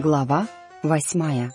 Глава восьмая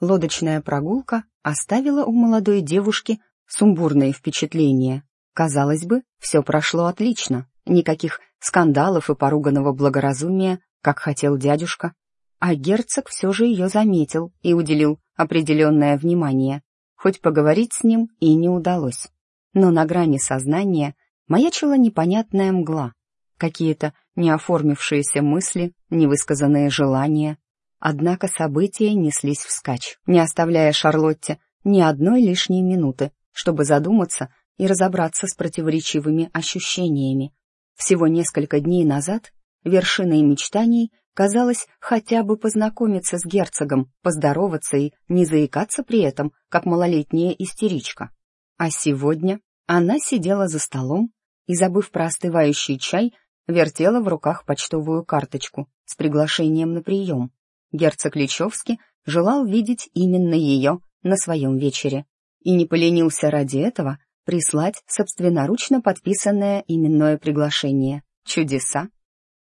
Лодочная прогулка оставила у молодой девушки сумбурные впечатления. Казалось бы, все прошло отлично, никаких скандалов и поруганного благоразумия, как хотел дядюшка. А герцог все же ее заметил и уделил определенное внимание, хоть поговорить с ним и не удалось. Но на грани сознания маячила непонятная мгла, какие-то неоформившиеся мысли, невысказанные желания. Однако события неслись вскачь, не оставляя Шарлотте ни одной лишней минуты, чтобы задуматься и разобраться с противоречивыми ощущениями. Всего несколько дней назад вершиной мечтаний казалось хотя бы познакомиться с герцогом, поздороваться и не заикаться при этом, как малолетняя истеричка. А сегодня она сидела за столом и, забыв про остывающий чай, вертела в руках почтовую карточку с приглашением на прием. Герцог Личевский желал видеть именно ее на своем вечере и не поленился ради этого прислать собственноручно подписанное именное приглашение. Чудеса!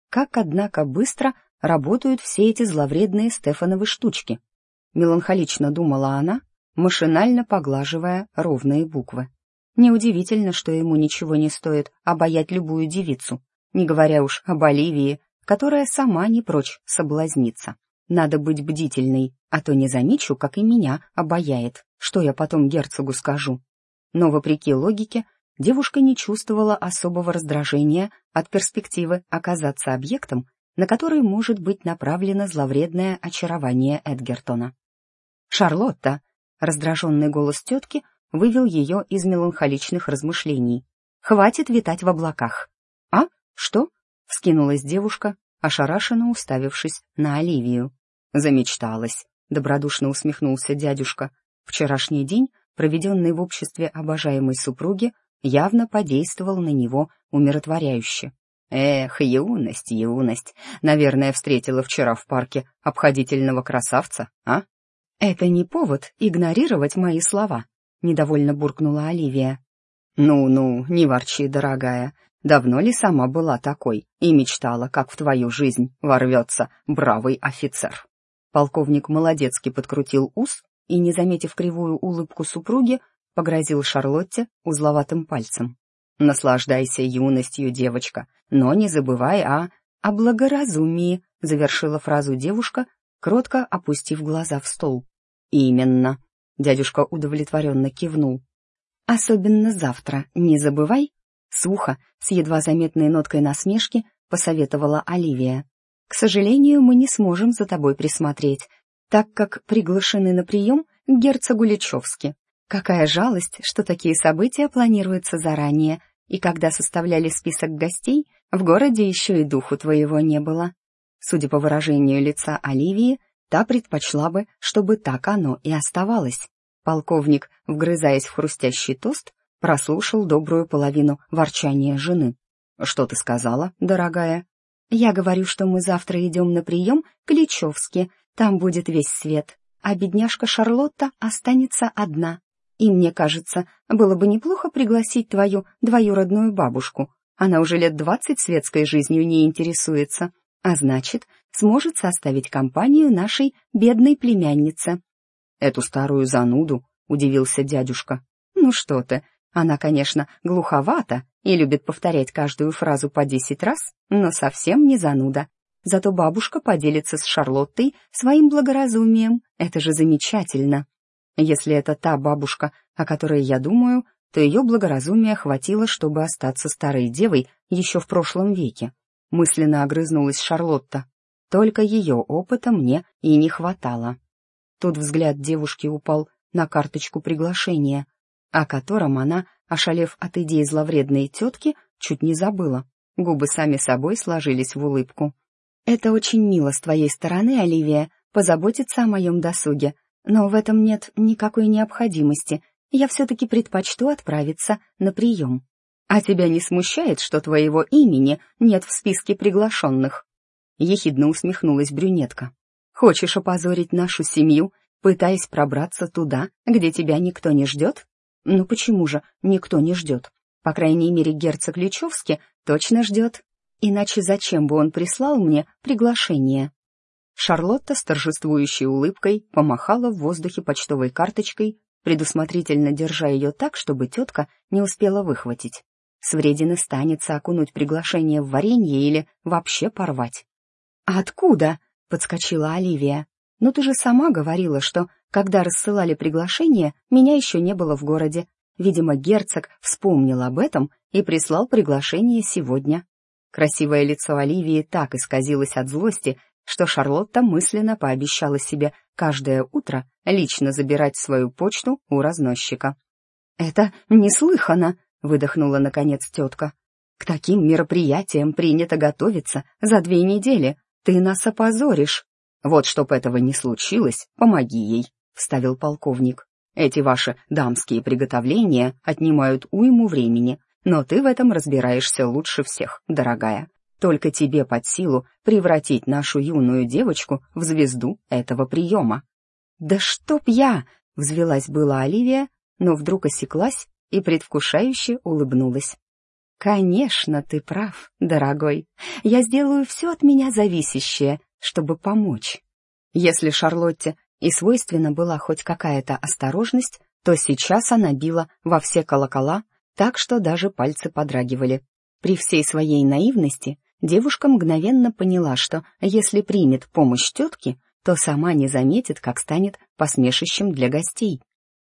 Как, однако, быстро работают все эти зловредные Стефановы штучки. Меланхолично думала она, машинально поглаживая ровные буквы. Неудивительно, что ему ничего не стоит обаять любую девицу, не говоря уж об Оливии, которая сама не прочь соблазниться. Надо быть бдительной, а то не замечу, как и меня обаяет, что я потом герцогу скажу. Но, вопреки логике, девушка не чувствовала особого раздражения от перспективы оказаться объектом, на который может быть направлено зловредное очарование Эдгертона. «Шарлотта!» — раздраженный голос тетки вывел ее из меланхоличных размышлений. «Хватит витать в облаках!» «А? Что?» — вскинулась девушка, ошарашенно уставившись на Оливию. «Замечталась», — добродушно усмехнулся дядюшка. «Вчерашний день, проведенный в обществе обожаемой супруги, явно подействовал на него умиротворяюще. Эх, юность, юность. Наверное, встретила вчера в парке обходительного красавца, а? Это не повод игнорировать мои слова, недовольно буркнула Оливия. Ну-ну, не ворчи, дорогая. Давно ли сама была такой и мечтала, как в твою жизнь ворвется бравый офицер? Полковник молодецки подкрутил ус и, не заметив кривую улыбку супруги, погрозил Шарлотте узловатым пальцем. «Наслаждайся юностью, девочка, но не забывай о... о благоразумии», — завершила фразу девушка, кротко опустив глаза в стол. «Именно», — дядюшка удовлетворенно кивнул. «Особенно завтра, не забывай», — сухо, с едва заметной ноткой насмешки, посоветовала Оливия. «К сожалению, мы не сможем за тобой присмотреть, так как приглашены на прием к герцогу Личевски. Какая жалость, что такие события планируются заранее, и когда составляли список гостей, в городе еще и духу твоего не было. Судя по выражению лица Оливии, та предпочла бы, чтобы так оно и оставалось. Полковник, вгрызаясь в хрустящий тост, прослушал добрую половину ворчания жены. «Что ты сказала, дорогая?» «Я говорю, что мы завтра идем на прием к Личевске, там будет весь свет, а бедняжка Шарлотта останется одна. И мне кажется, было бы неплохо пригласить твою двоюродную бабушку. Она уже лет двадцать светской жизнью не интересуется, а значит, сможет составить компанию нашей бедной племяннице». «Эту старую зануду», — удивился дядюшка. «Ну что ты, она, конечно, глуховата и любит повторять каждую фразу по десять раз, но совсем не зануда. Зато бабушка поделится с Шарлоттой своим благоразумием. Это же замечательно. Если это та бабушка, о которой я думаю, то ее благоразумия хватило, чтобы остаться старой девой еще в прошлом веке. Мысленно огрызнулась Шарлотта. Только ее опыта мне и не хватало. Тут взгляд девушки упал на карточку приглашения, о котором она, ошалев от идеи зловредной тетки, чуть не забыла. Губы сами собой сложились в улыбку. «Это очень мило с твоей стороны, Оливия, позаботиться о моем досуге, но в этом нет никакой необходимости. Я все-таки предпочту отправиться на прием. А тебя не смущает, что твоего имени нет в списке приглашенных?» Ехидно усмехнулась брюнетка. «Хочешь опозорить нашу семью, пытаясь пробраться туда, где тебя никто не ждет? Ну почему же никто не ждет? По крайней мере, герцог Личевский точно ждет. Иначе зачем бы он прислал мне приглашение? Шарлотта с торжествующей улыбкой помахала в воздухе почтовой карточкой, предусмотрительно держа ее так, чтобы тетка не успела выхватить. С вредины станется окунуть приглашение в варенье или вообще порвать. «А откуда?» — подскочила Оливия. «Ну ты же сама говорила, что, когда рассылали приглашение, меня еще не было в городе. Видимо, герцог вспомнил об этом и прислал приглашение сегодня». Красивое лицо Оливии так исказилось от злости, что Шарлотта мысленно пообещала себе каждое утро лично забирать свою почту у разносчика. «Это неслыханно!» — выдохнула наконец тетка. «К таким мероприятиям принято готовиться за две недели. Ты нас опозоришь». «Вот чтоб этого не случилось, помоги ей», — вставил полковник. «Эти ваши дамские приготовления отнимают уйму времени, но ты в этом разбираешься лучше всех, дорогая. Только тебе под силу превратить нашу юную девочку в звезду этого приема». «Да чтоб я!» — взвелась была Оливия, но вдруг осеклась и предвкушающе улыбнулась. «Конечно, ты прав, дорогой. Я сделаю все от меня зависящее, чтобы помочь». Если Шарлотте и свойственна была хоть какая-то осторожность, то сейчас она била во все колокола, так что даже пальцы подрагивали. При всей своей наивности девушка мгновенно поняла, что если примет помощь тетки, то сама не заметит, как станет посмешищем для гостей.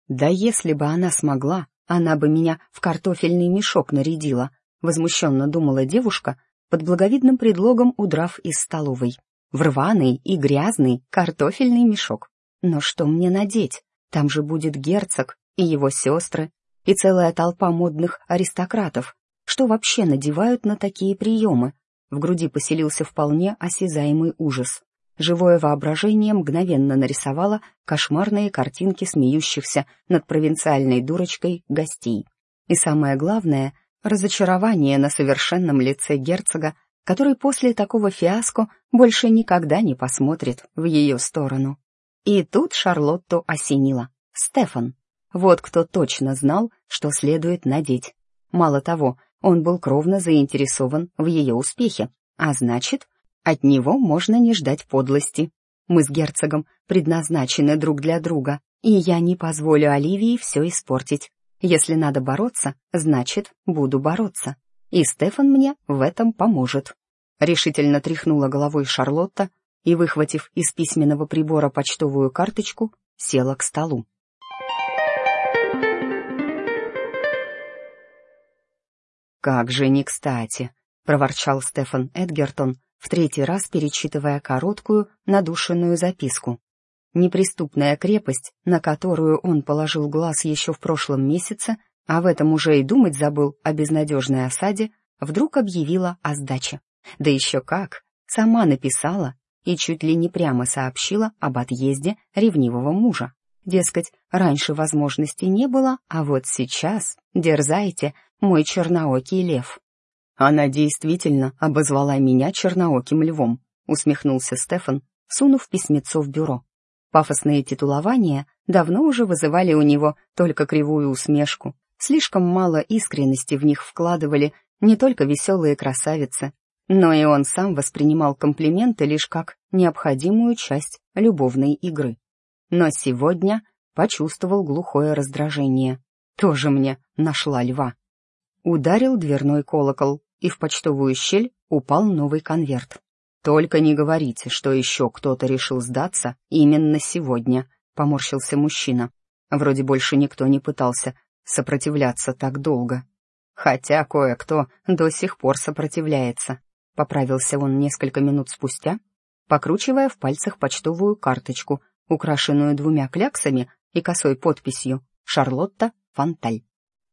Да если бы она смогла, она бы меня в картофельный мешок нарядила, возмущенно думала девушка, под благовидным предлогом удрав из столовой. В рваный и грязный картофельный мешок. Но что мне надеть? Там же будет герцог и его сестры, и целая толпа модных аристократов. Что вообще надевают на такие приемы? В груди поселился вполне осязаемый ужас. Живое воображение мгновенно нарисовало кошмарные картинки смеющихся над провинциальной дурочкой гостей. И самое главное — разочарование на совершенном лице герцога, который после такого фиаско больше никогда не посмотрит в ее сторону. И тут Шарлотту осенило. Стефан. Вот кто точно знал, что следует надеть. Мало того, он был кровно заинтересован в ее успехе, а значит, от него можно не ждать подлости. Мы с герцогом предназначены друг для друга, и я не позволю Оливии все испортить. Если надо бороться, значит, буду бороться. И Стефан мне в этом поможет. Решительно тряхнула головой Шарлотта и, выхватив из письменного прибора почтовую карточку, села к столу. «Как же не кстати!» — проворчал Стефан Эдгертон, в третий раз перечитывая короткую, надушенную записку. Неприступная крепость, на которую он положил глаз еще в прошлом месяце, а в этом уже и думать забыл о безнадежной осаде, вдруг объявила о сдаче. Да еще как! Сама написала и чуть ли не прямо сообщила об отъезде ревнивого мужа. Дескать, раньше возможности не было, а вот сейчас, дерзайте, мой черноокий лев. «Она действительно обозвала меня чернооким львом», — усмехнулся Стефан, сунув письмецо в бюро. Пафосные титулования давно уже вызывали у него только кривую усмешку. Слишком мало искренности в них вкладывали не только веселые красавицы, но и он сам воспринимал комплименты лишь как необходимую часть любовной игры. Но сегодня почувствовал глухое раздражение. Тоже мне нашла льва. Ударил дверной колокол, и в почтовую щель упал новый конверт. «Только не говорите, что еще кто-то решил сдаться именно сегодня», — поморщился мужчина. Вроде больше никто не пытался сопротивляться так долго. Хотя кое-кто до сих пор сопротивляется. Поправился он несколько минут спустя, покручивая в пальцах почтовую карточку, украшенную двумя кляксами и косой подписью «Шарлотта Фонталь».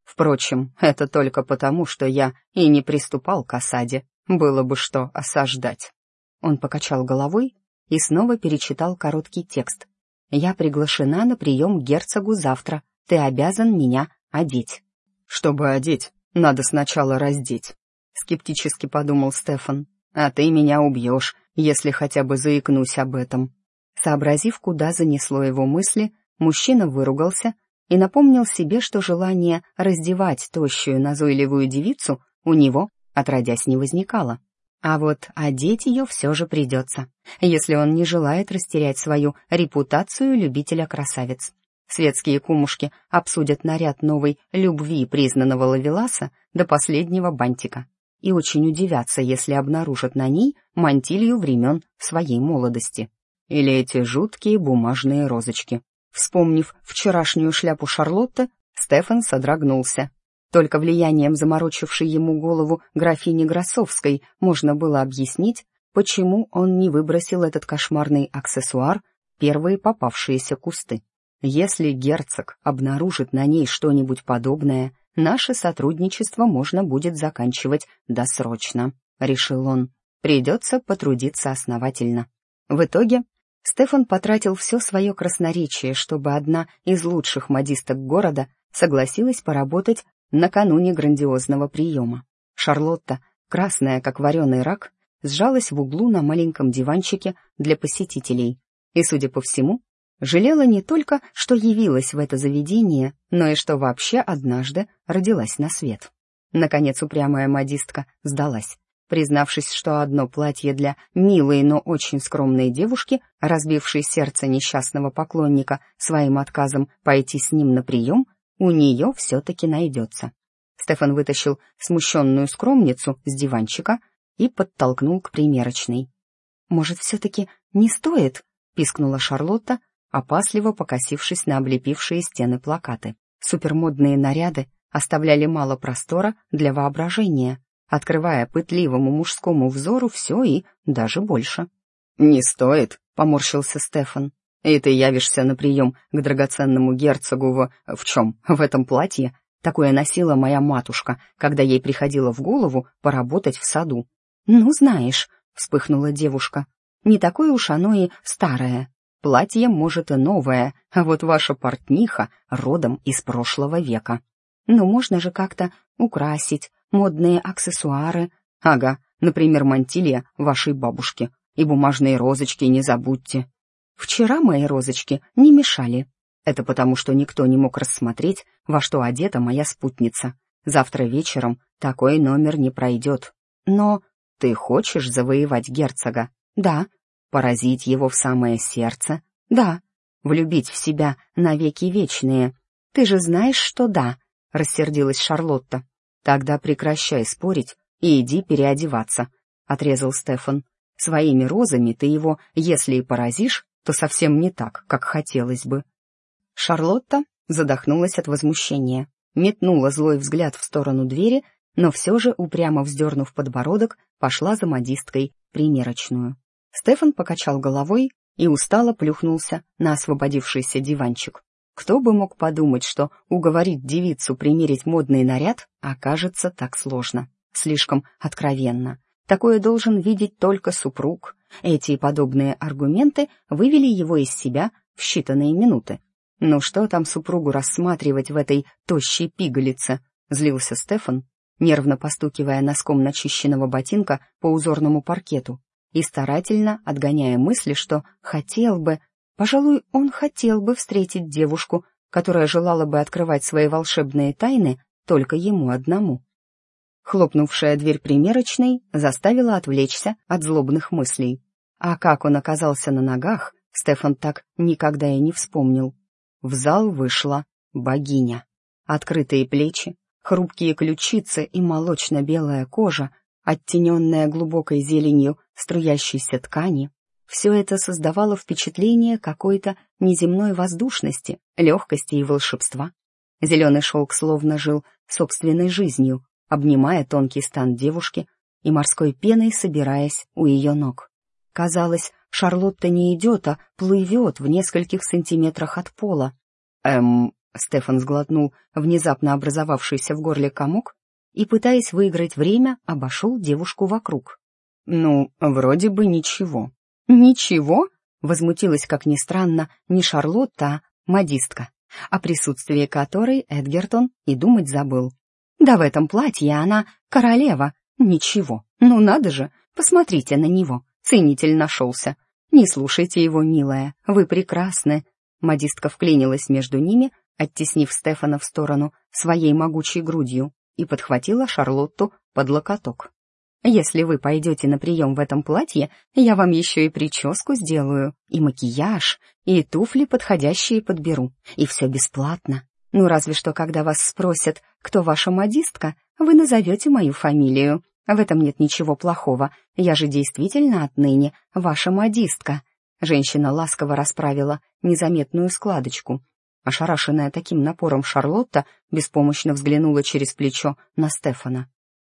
Впрочем, это только потому, что я и не приступал к осаде. Было бы что осаждать. Он покачал головой и снова перечитал короткий текст. «Я приглашена на прием к герцогу завтра. Ты обязан меня одеть». «Чтобы одеть, надо сначала раздеть», — скептически подумал Стефан. «А ты меня убьешь, если хотя бы заикнусь об этом». Сообразив, куда занесло его мысли, мужчина выругался и напомнил себе, что желание раздевать тощую назойливую девицу у него, отродясь, не возникало. А вот одеть ее все же придется, если он не желает растерять свою репутацию любителя красавиц. Светские кумушки обсудят наряд новой любви признанного лавеласа до последнего бантика и очень удивятся, если обнаружат на ней мантилью времен своей молодости. Или эти жуткие бумажные розочки. Вспомнив вчерашнюю шляпу Шарлотты, Стефан содрогнулся. Только влиянием заморочившей ему голову графини Гросовской можно было объяснить, почему он не выбросил этот кошмарный аксессуар первые попавшиеся кусты. Если герцог обнаружит на ней что-нибудь подобное, наше сотрудничество можно будет заканчивать досрочно, решил он. Придется потрудиться основательно. В итоге Стефан потратил все свое красноречие, чтобы одна из лучших модисток города согласилась поработать накануне грандиозного приема. Шарлотта, красная как вареный рак, сжалась в углу на маленьком диванчике для посетителей и, судя по всему, жалела не только, что явилась в это заведение, но и что вообще однажды родилась на свет. Наконец упрямая модистка сдалась, признавшись, что одно платье для милой, но очень скромной девушки, разбившей сердце несчастного поклонника своим отказом пойти с ним на прием, у нее все-таки найдется. Стефан вытащил смущенную скромницу с диванчика и подтолкнул к примерочной. «Может, все-таки не стоит?» — пискнула Шарлотта, опасливо покосившись на облепившие стены плакаты. Супермодные наряды оставляли мало простора для воображения, открывая пытливому мужскому взору все и даже больше. «Не стоит», — поморщился Стефан и ты явишься на прием к драгоценному герцогу в... в чем? В этом платье? Такое носила моя матушка, когда ей приходило в голову поработать в саду. «Ну, знаешь», — вспыхнула девушка, — «не такое уж оно и старое. Платье, может, и новое, а вот ваша портниха родом из прошлого века. Ну, можно же как-то украсить, модные аксессуары. Ага, например, мантилья вашей бабушки. И бумажные розочки не забудьте. Вчера мои розочки не мешали. Это потому, что никто не мог рассмотреть, во что одета моя спутница. Завтра вечером такой номер не пройдет. Но ты хочешь завоевать герцога? Да. Поразить его в самое сердце? Да. Влюбить в себя навеки вечные? Ты же знаешь, что да, рассердилась Шарлотта. Тогда прекращай спорить и иди переодеваться, отрезал Стефан. Своими розами ты его, если и поразишь, то совсем не так, как хотелось бы. Шарлотта задохнулась от возмущения, метнула злой взгляд в сторону двери, но все же, упрямо вздернув подбородок, пошла за модисткой примерочную. Стефан покачал головой и устало плюхнулся на освободившийся диванчик. Кто бы мог подумать, что уговорить девицу примерить модный наряд окажется так сложно, слишком откровенно. Такое должен видеть только супруг. Эти и подобные аргументы вывели его из себя в считанные минуты. «Ну что там супругу рассматривать в этой тощей пигалице?» — злился Стефан, нервно постукивая носком начищенного ботинка по узорному паркету и старательно отгоняя мысли, что хотел бы, пожалуй, он хотел бы встретить девушку, которая желала бы открывать свои волшебные тайны только ему одному. Хлопнувшая дверь примерочной заставила отвлечься от злобных мыслей. А как он оказался на ногах, Стефан так никогда и не вспомнил. В зал вышла богиня. Открытые плечи, хрупкие ключицы и молочно-белая кожа, оттененная глубокой зеленью струящейся ткани, все это создавало впечатление какой-то неземной воздушности, легкости и волшебства. Зеленый шелк словно жил собственной жизнью, обнимая тонкий стан девушки и морской пеной собираясь у ее ног. Казалось, Шарлотта не идет, а плывет в нескольких сантиметрах от пола. «Эм...» — Стефан сглотнул внезапно образовавшийся в горле комок и, пытаясь выиграть время, обошел девушку вокруг. «Ну, вроде бы ничего». «Ничего?» — возмутилась, как ни странно, не Шарлотта, а модистка, о присутствии которой Эдгертон и думать забыл. Да в этом платье она королева. Ничего, ну надо же, посмотрите на него. Ценитель нашелся. Не слушайте его, милая, вы прекрасны. Модистка вклинилась между ними, оттеснив Стефана в сторону своей могучей грудью и подхватила Шарлотту под локоток. Если вы пойдете на прием в этом платье, я вам еще и прическу сделаю, и макияж, и туфли подходящие подберу, и все бесплатно. Ну, разве что, когда вас спросят, кто ваша модистка, вы назовете мою фамилию. В этом нет ничего плохого, я же действительно отныне ваша модистка». Женщина ласково расправила незаметную складочку. Ошарашенная таким напором Шарлотта беспомощно взглянула через плечо на Стефана.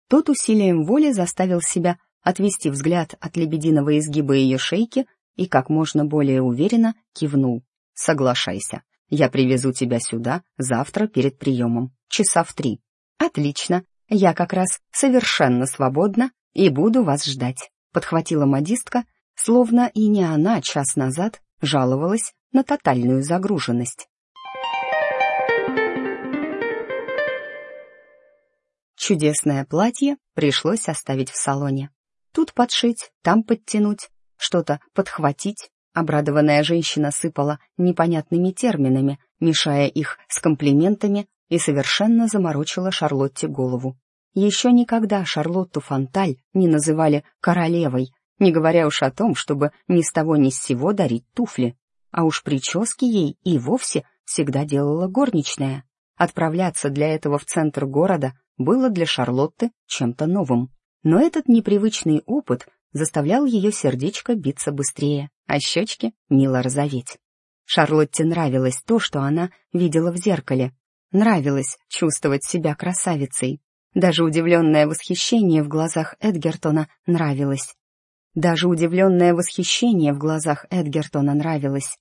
Тот усилием воли заставил себя отвести взгляд от лебединого изгиба ее шейки и как можно более уверенно кивнул. «Соглашайся, я привезу тебя сюда завтра перед приемом, часа в три». «Отлично, я как раз совершенно свободна и буду вас ждать», подхватила модистка, словно и не она час назад жаловалась на тотальную загруженность. Чудесное платье пришлось оставить в салоне. Тут подшить, там подтянуть, что-то подхватить. Обрадованная женщина сыпала непонятными терминами, мешая их с комплиментами, и совершенно заморочила Шарлотте голову. Еще никогда Шарлотту Фонталь не называли королевой, не говоря уж о том, чтобы ни с того ни с сего дарить туфли. А уж прически ей и вовсе всегда делала горничная. Отправляться для этого в центр города было для Шарлотты чем-то новым. Но этот непривычный опыт заставлял ее сердечко биться быстрее, а щечки мило розоветь. Шарлотте нравилось то, что она видела в зеркале. Нравилось чувствовать себя красавицей. Даже удивленное восхищение в глазах Эдгертона нравилось. Даже удивленное восхищение в глазах Эдгертона нравилось.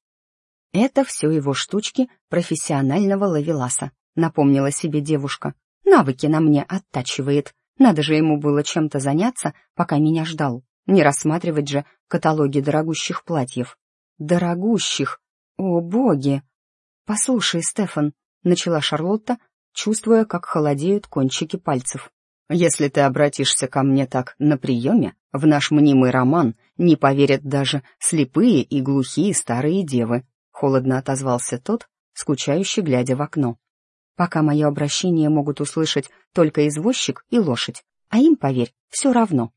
Это все его штучки профессионального лавеласа, напомнила себе девушка, Навыки на мне оттачивает. Надо же ему было чем-то заняться, пока меня ждал. Не рассматривать же каталоги дорогущих платьев. Дорогущих! О, боги! Послушай, Стефан, начала Шарлотта, чувствуя, как холодеют кончики пальцев. Если ты обратишься ко мне так на приеме, в наш мнимый роман не поверят даже слепые и глухие старые девы, холодно отозвался тот, скучающе глядя в окно. Пока мое обращение могут услышать только извозчик и лошадь, а им, поверь, все равно.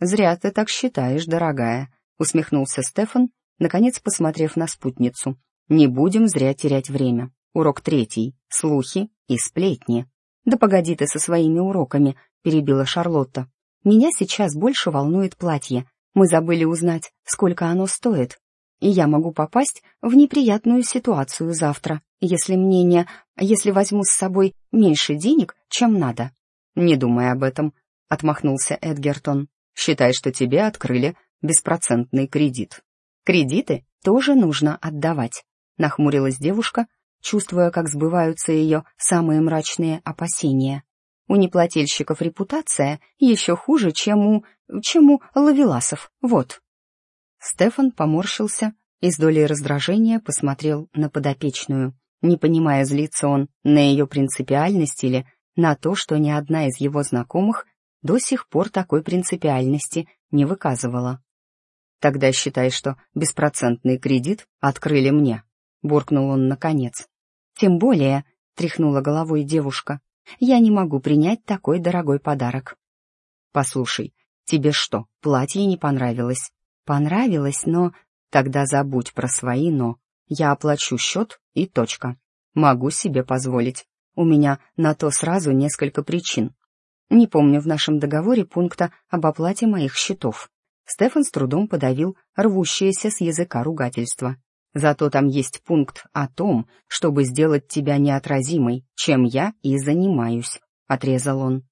«Зря ты так считаешь, дорогая», — усмехнулся Стефан, наконец посмотрев на спутницу. «Не будем зря терять время. Урок третий. Слухи и сплетни». «Да погоди ты со своими уроками», — перебила Шарлотта. «Меня сейчас больше волнует платье. Мы забыли узнать, сколько оно стоит и я могу попасть в неприятную ситуацию завтра, если мне не... если возьму с собой меньше денег, чем надо». «Не думай об этом», — отмахнулся Эдгертон. «Считай, что тебе открыли беспроцентный кредит». «Кредиты тоже нужно отдавать», — нахмурилась девушка, чувствуя, как сбываются ее самые мрачные опасения. «У неплательщиков репутация еще хуже, чем у... чем у лавеласов, вот». Стефан поморщился и с долей раздражения посмотрел на подопечную, не понимая, злится он на ее принципиальность или на то, что ни одна из его знакомых до сих пор такой принципиальности не выказывала. «Тогда считай, что беспроцентный кредит открыли мне», — буркнул он наконец. «Тем более», — тряхнула головой девушка, — «я не могу принять такой дорогой подарок». «Послушай, тебе что, платье не понравилось?» Понравилось, но... Тогда забудь про свои «но». Я оплачу счет и точка. Могу себе позволить. У меня на то сразу несколько причин. Не помню в нашем договоре пункта об оплате моих счетов. Стефан с трудом подавил рвущееся с языка ругательство. Зато там есть пункт о том, чтобы сделать тебя неотразимой, чем я и занимаюсь, — отрезал он.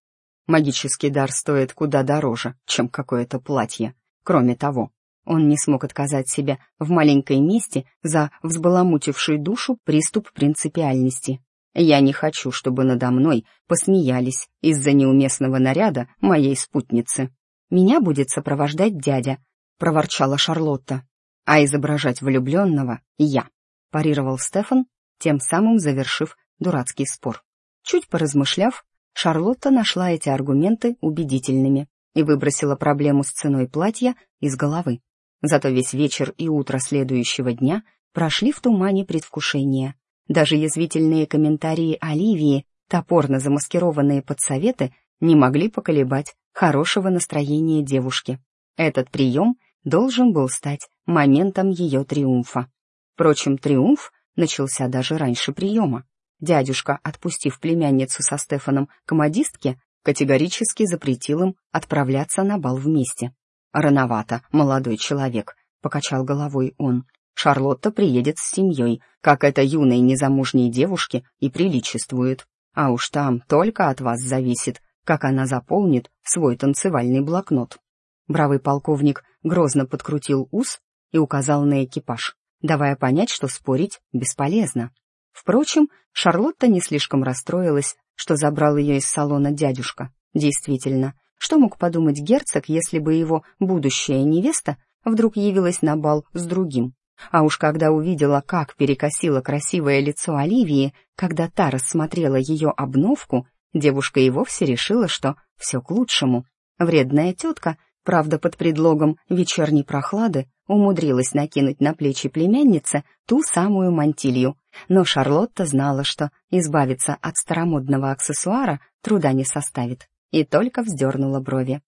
Магический дар стоит куда дороже, чем какое-то платье. Кроме того, он не смог отказать себе в маленькой месте за взбаламутивший душу приступ принципиальности. Я не хочу, чтобы надо мной посмеялись из-за неуместного наряда моей спутницы. Меня будет сопровождать дядя, проворчала Шарлотта. А изображать влюбленного я, парировал Стефан, тем самым завершив дурацкий спор. Чуть поразмышляв, Шарлотта нашла эти аргументы убедительными и выбросила проблему с ценой платья из головы. Зато весь вечер и утро следующего дня прошли в тумане предвкушения. Даже язвительные комментарии Оливии, топорно замаскированные под советы, не могли поколебать хорошего настроения девушки. Этот прием должен был стать моментом ее триумфа. Впрочем, триумф начался даже раньше приема. Дядюшка, отпустив племянницу со Стефаном к модистке, категорически запретил им отправляться на бал вместе. «Рановато, молодой человек», — покачал головой он. «Шарлотта приедет с семьей, как это юной незамужней девушке и приличествует. А уж там только от вас зависит, как она заполнит свой танцевальный блокнот». Бравый полковник грозно подкрутил ус и указал на экипаж, давая понять, что спорить бесполезно. Впрочем, Шарлотта не слишком расстроилась, что забрал ее из салона дядюшка. Действительно, что мог подумать герцог, если бы его будущая невеста вдруг явилась на бал с другим? А уж когда увидела, как перекосило красивое лицо Оливии, когда та рассмотрела ее обновку, девушка и вовсе решила, что все к лучшему. Вредная тетка, правда, под предлогом вечерней прохлады, умудрилась накинуть на плечи племянницы ту самую мантилью, но Шарлотта знала, что избавиться от старомодного аксессуара труда не составит, и только вздернула брови.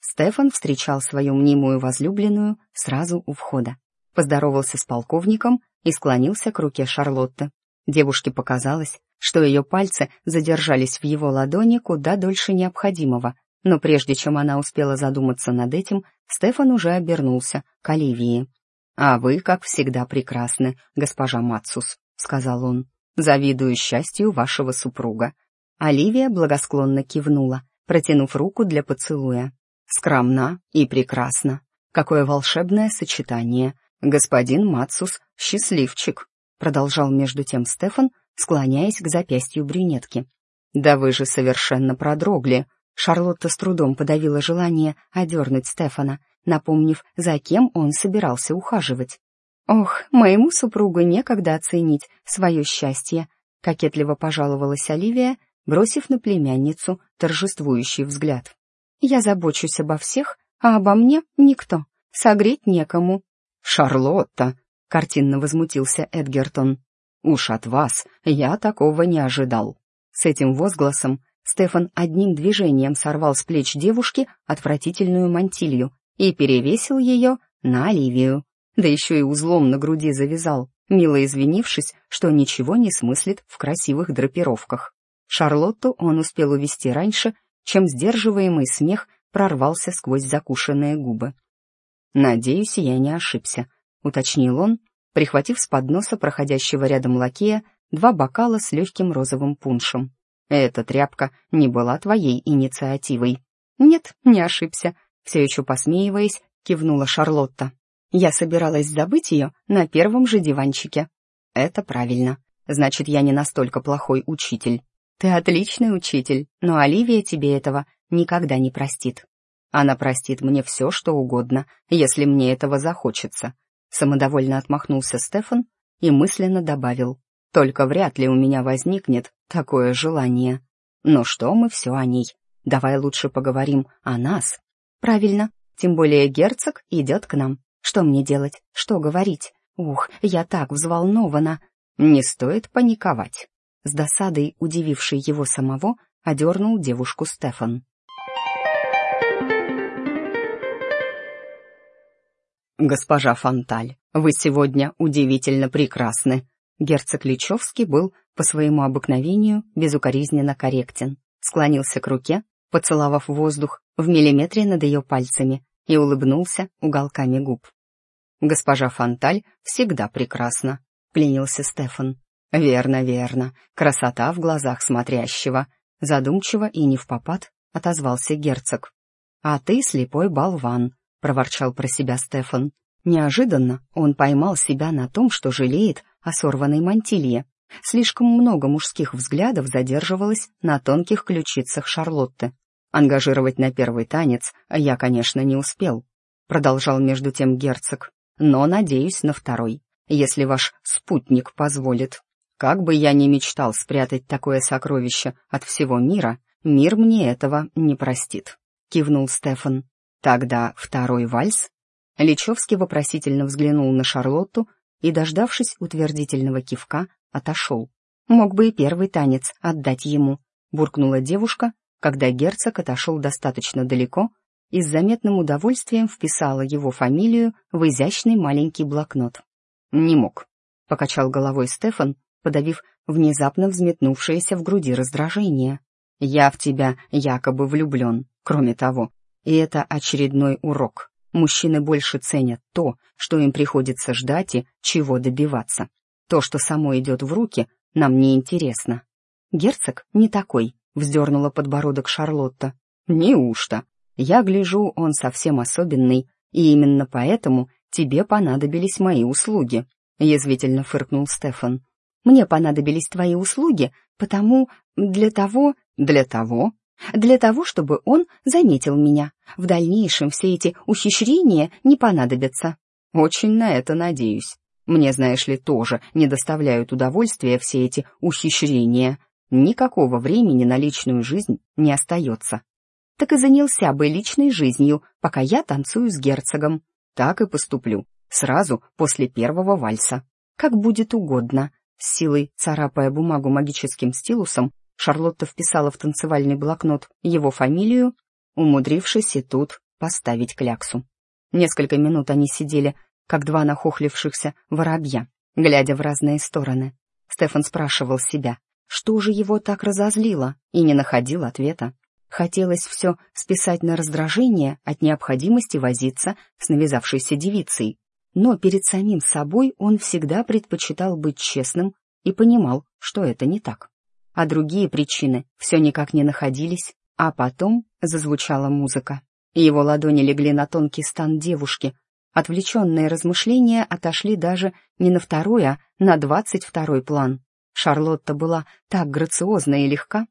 Стефан встречал свою мнимую возлюбленную сразу у входа, поздоровался с полковником и склонился к руке Шарлотты. Девушке показалось, что ее пальцы задержались в его ладони куда дольше необходимого, но прежде чем она успела задуматься над этим, Стефан уже обернулся к Оливии. «А вы, как всегда, прекрасны, госпожа Мацус», — сказал он. «Завидую счастью вашего супруга». Оливия благосклонно кивнула, протянув руку для поцелуя. «Скромна и прекрасна. Какое волшебное сочетание. Господин Мацус — счастливчик», — продолжал между тем Стефан, склоняясь к запястью брюнетки. «Да вы же совершенно продрогли». Шарлотта с трудом подавила желание одернуть Стефана, напомнив, за кем он собирался ухаживать. «Ох, моему супругу некогда оценить свое счастье», — кокетливо пожаловалась Оливия, бросив на племянницу торжествующий взгляд. «Я забочусь обо всех, а обо мне никто. Согреть некому». «Шарлотта!» — картинно возмутился Эдгертон. «Уж от вас я такого не ожидал». С этим возгласом Стефан одним движением сорвал с плеч девушки отвратительную мантилью и перевесил ее на Оливию. Да еще и узлом на груди завязал, мило извинившись, что ничего не смыслит в красивых драпировках. Шарлотту он успел увести раньше, чем сдерживаемый смех прорвался сквозь закушенные губы. «Надеюсь, я не ошибся», — уточнил он, прихватив с подноса проходящего рядом лакея два бокала с легким розовым пуншем. «Эта тряпка не была твоей инициативой». «Нет, не ошибся», все еще посмеиваясь, кивнула Шарлотта. Я собиралась забыть ее на первом же диванчике. Это правильно. Значит, я не настолько плохой учитель. Ты отличный учитель, но Оливия тебе этого никогда не простит. Она простит мне все, что угодно, если мне этого захочется. Самодовольно отмахнулся Стефан и мысленно добавил. Только вряд ли у меня возникнет такое желание. Но что мы все о ней? Давай лучше поговорим о нас. Правильно, тем более герцог идет к нам. Что мне делать? Что говорить? Ух, я так взволнована. Не стоит паниковать. С досадой, удививший его самого, одернул девушку Стефан. «Госпожа Фонталь, вы сегодня удивительно прекрасны». Герцог Личевский был, по своему обыкновению, безукоризненно корректен. Склонился к руке, поцеловав воздух в миллиметре над ее пальцами, и улыбнулся уголками губ. «Госпожа Фонталь всегда прекрасна», — пленился Стефан. «Верно, верно. Красота в глазах смотрящего». Задумчиво и не в попад отозвался герцог. «А ты слепой болван», — проворчал про себя Стефан. Неожиданно он поймал себя на том, что жалеет о сорванной мантилье. Слишком много мужских взглядов задерживалось на тонких ключицах Шарлотты. Ангажировать на первый танец я, конечно, не успел, продолжал между тем герцог, но надеюсь на второй, если ваш спутник позволит. Как бы я ни мечтал спрятать такое сокровище от всего мира, мир мне этого не простит, кивнул Стефан. Тогда второй вальс? Личевский вопросительно взглянул на Шарлотту и, дождавшись утвердительного кивка, отошел. Мог бы и первый танец отдать ему, буркнула девушка когда герцог отошел достаточно далеко и с заметным удовольствием вписала его фамилию в изящный маленький блокнот. «Не мог», — покачал головой Стефан, подавив внезапно взметнувшееся в груди раздражение. «Я в тебя якобы влюблен, кроме того. И это очередной урок. Мужчины больше ценят то, что им приходится ждать и чего добиваться. То, что само идет в руки, нам не интересно. Герцог не такой, вздернула подбородок Шарлотта. Неужто? Я гляжу, он совсем особенный, и именно поэтому тебе понадобились мои услуги, язвительно фыркнул Стефан. Мне понадобились твои услуги, потому для того, для того, для того, чтобы он заметил меня. В дальнейшем все эти ухищрения не понадобятся. Очень на это надеюсь. Мне, знаешь ли, тоже не доставляют удовольствия все эти ухищрения. Никакого времени на личную жизнь не остается. Так и занялся бы личной жизнью, пока я танцую с герцогом. Так и поступлю. Сразу после первого вальса. Как будет угодно. С силой царапая бумагу магическим стилусом, Шарлотта вписала в танцевальный блокнот его фамилию, умудрившись и тут поставить кляксу. Несколько минут они сидели, как два нахохлившихся воробья, глядя в разные стороны. Стефан спрашивал себя, что же его так разозлило, и не находил ответа. Хотелось все списать на раздражение от необходимости возиться с навязавшейся девицей, но перед самим собой он всегда предпочитал быть честным и понимал, что это не так а другие причины все никак не находились, а потом зазвучала музыка. Его ладони легли на тонкий стан девушки. Отвлеченные размышления отошли даже не на второй, а на двадцать второй план. Шарлотта была так грациозна и легка,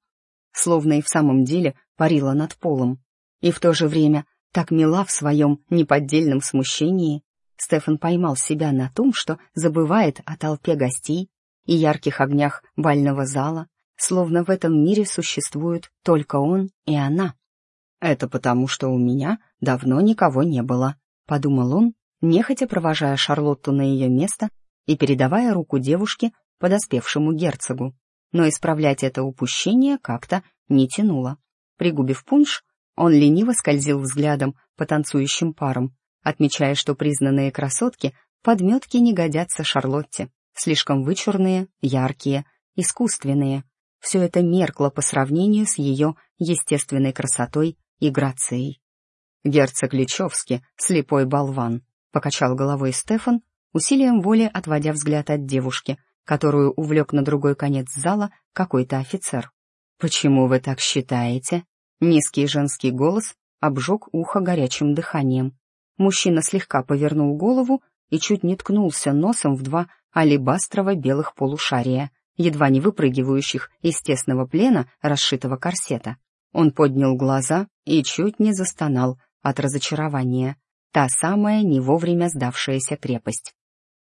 словно и в самом деле парила над полом. И в то же время так мила в своем неподдельном смущении. Стефан поймал себя на том, что забывает о толпе гостей и ярких огнях бального зала, словно в этом мире существуют только он и она. «Это потому, что у меня давно никого не было», — подумал он, нехотя провожая Шарлотту на ее место и передавая руку девушке, подоспевшему герцогу. Но исправлять это упущение как-то не тянуло. Пригубив пунш, он лениво скользил взглядом по танцующим парам, отмечая, что признанные красотки подметки не годятся Шарлотте, слишком вычурные, яркие, искусственные — все это меркло по сравнению с ее естественной красотой и грацией. «Герцог Личевский, слепой болван», — покачал головой Стефан, усилием воли отводя взгляд от девушки, которую увлек на другой конец зала какой-то офицер. «Почему вы так считаете?» Низкий женский голос обжег ухо горячим дыханием. Мужчина слегка повернул голову и чуть не ткнулся носом в два алебастрово-белых полушария, едва не выпрыгивающих из тесного плена, расшитого корсета. Он поднял глаза и чуть не застонал от разочарования. Та самая не вовремя сдавшаяся крепость.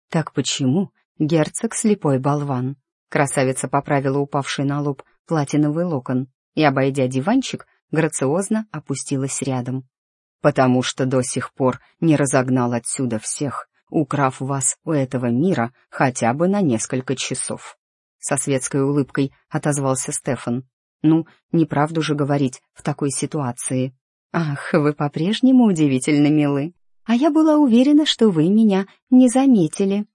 Так почему герцог слепой болван? Красавица поправила упавший на лоб платиновый локон и, обойдя диванчик, грациозно опустилась рядом. «Потому что до сих пор не разогнал отсюда всех, украв вас у этого мира хотя бы на несколько часов со светской улыбкой отозвался Стефан. «Ну, неправду же говорить в такой ситуации». «Ах, вы по-прежнему удивительно милы. А я была уверена, что вы меня не заметили».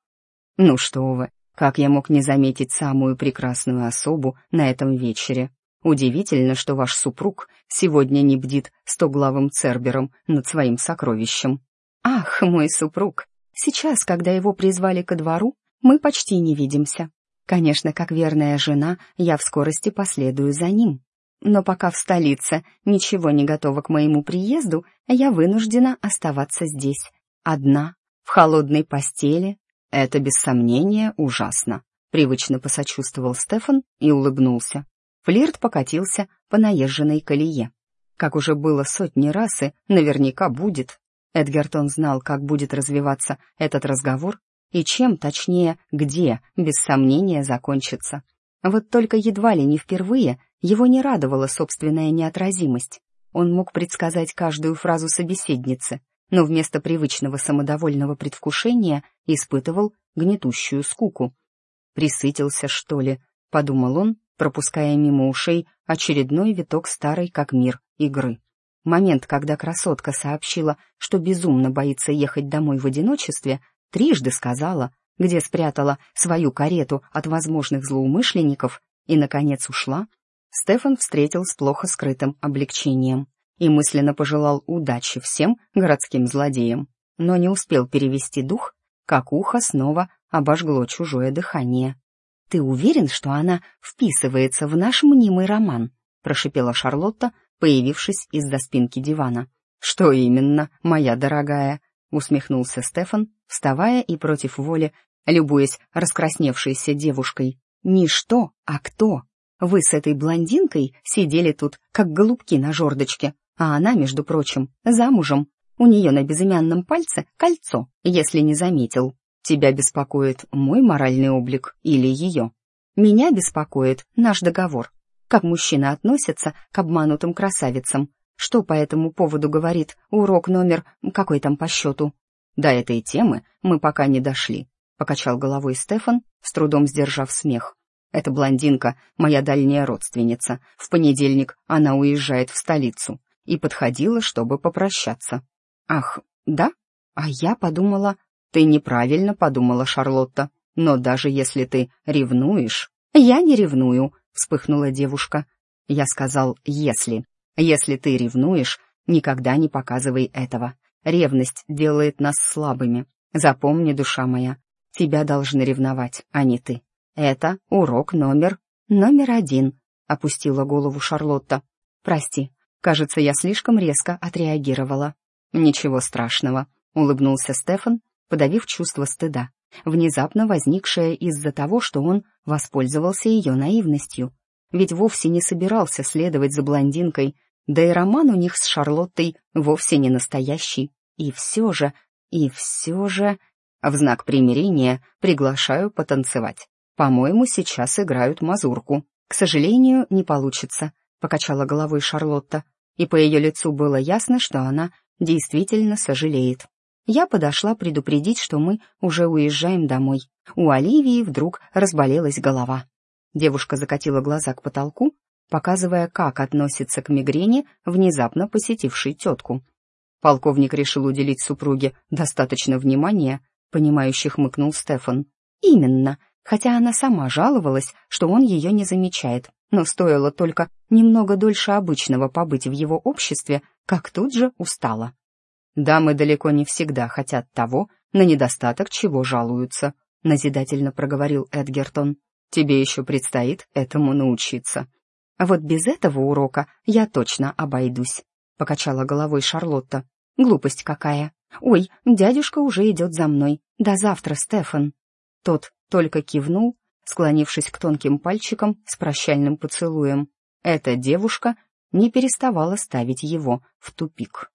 «Ну что вы, как я мог не заметить самую прекрасную особу на этом вечере? Удивительно, что ваш супруг сегодня не бдит стоглавым цербером над своим сокровищем». «Ах, мой супруг, сейчас, когда его призвали ко двору, мы почти не видимся. Конечно, как верная жена, я в скорости последую за ним. Но пока в столице ничего не готово к моему приезду, я вынуждена оставаться здесь, одна, в холодной постели. Это, без сомнения, ужасно. Привычно посочувствовал Стефан и улыбнулся. Флирт покатился по наезженной колее. Как уже было сотни раз и наверняка будет. Эдгертон знал, как будет развиваться этот разговор, и чем, точнее, где, без сомнения, закончится. Вот только едва ли не впервые его не радовала собственная неотразимость. Он мог предсказать каждую фразу собеседницы, но вместо привычного самодовольного предвкушения испытывал гнетущую скуку. «Присытился, что ли?» — подумал он, пропуская мимо ушей очередной виток старой как мир игры. Момент, когда красотка сообщила, что безумно боится ехать домой в одиночестве, трижды сказала, где спрятала свою карету от возможных злоумышленников и, наконец, ушла, Стефан встретил с плохо скрытым облегчением и мысленно пожелал удачи всем городским злодеям, но не успел перевести дух, как ухо снова обожгло чужое дыхание. «Ты уверен, что она вписывается в наш мнимый роман?» — прошипела Шарлотта, появившись из-за спинки дивана. «Что именно, моя дорогая?» — усмехнулся Стефан, вставая и против воли, любуясь раскрасневшейся девушкой. «Не что, а кто? Вы с этой блондинкой сидели тут, как голубки на жердочке, а она, между прочим, замужем. У нее на безымянном пальце кольцо, если не заметил. Тебя беспокоит мой моральный облик или ее? Меня беспокоит наш договор. Как мужчины относятся к обманутым красавицам? Что по этому поводу говорит урок номер какой там по счету? До этой темы мы пока не дошли, покачал головой Стефан, с трудом сдержав смех. Эта блондинка — моя дальняя родственница. В понедельник она уезжает в столицу и подходила, чтобы попрощаться. «Ах, да? А я подумала...» «Ты неправильно подумала, Шарлотта. Но даже если ты ревнуешь...» «Я не ревную», — вспыхнула девушка. Я сказал «если». «Если ты ревнуешь, никогда не показывай этого. Ревность делает нас слабыми. Запомни, душа моя, тебя должны ревновать, а не ты. Это урок номер... номер один», — опустила голову Шарлотта. «Прости, Кажется, я слишком резко отреагировала. «Ничего страшного», — улыбнулся Стефан, подавив чувство стыда, внезапно возникшее из-за того, что он воспользовался ее наивностью. Ведь вовсе не собирался следовать за блондинкой, да и роман у них с Шарлоттой вовсе не настоящий. И все же, и все же... В знак примирения приглашаю потанцевать. По-моему, сейчас играют мазурку. К сожалению, не получится. — покачала головой Шарлотта, и по ее лицу было ясно, что она действительно сожалеет. Я подошла предупредить, что мы уже уезжаем домой. У Оливии вдруг разболелась голова. Девушка закатила глаза к потолку, показывая, как относится к мигрени, внезапно посетившей тетку. Полковник решил уделить супруге достаточно внимания, понимающих хмыкнул Стефан. Именно, хотя она сама жаловалась, что он ее не замечает но стоило только немного дольше обычного побыть в его обществе, как тут же устала. «Дамы далеко не всегда хотят того, на недостаток чего жалуются», — назидательно проговорил Эдгертон. «Тебе еще предстоит этому научиться». «Вот без этого урока я точно обойдусь», — покачала головой Шарлотта. «Глупость какая! Ой, дядюшка уже идет за мной. До завтра, Стефан». Тот только кивнул склонившись к тонким пальчикам с прощальным поцелуем. Эта девушка не переставала ставить его в тупик.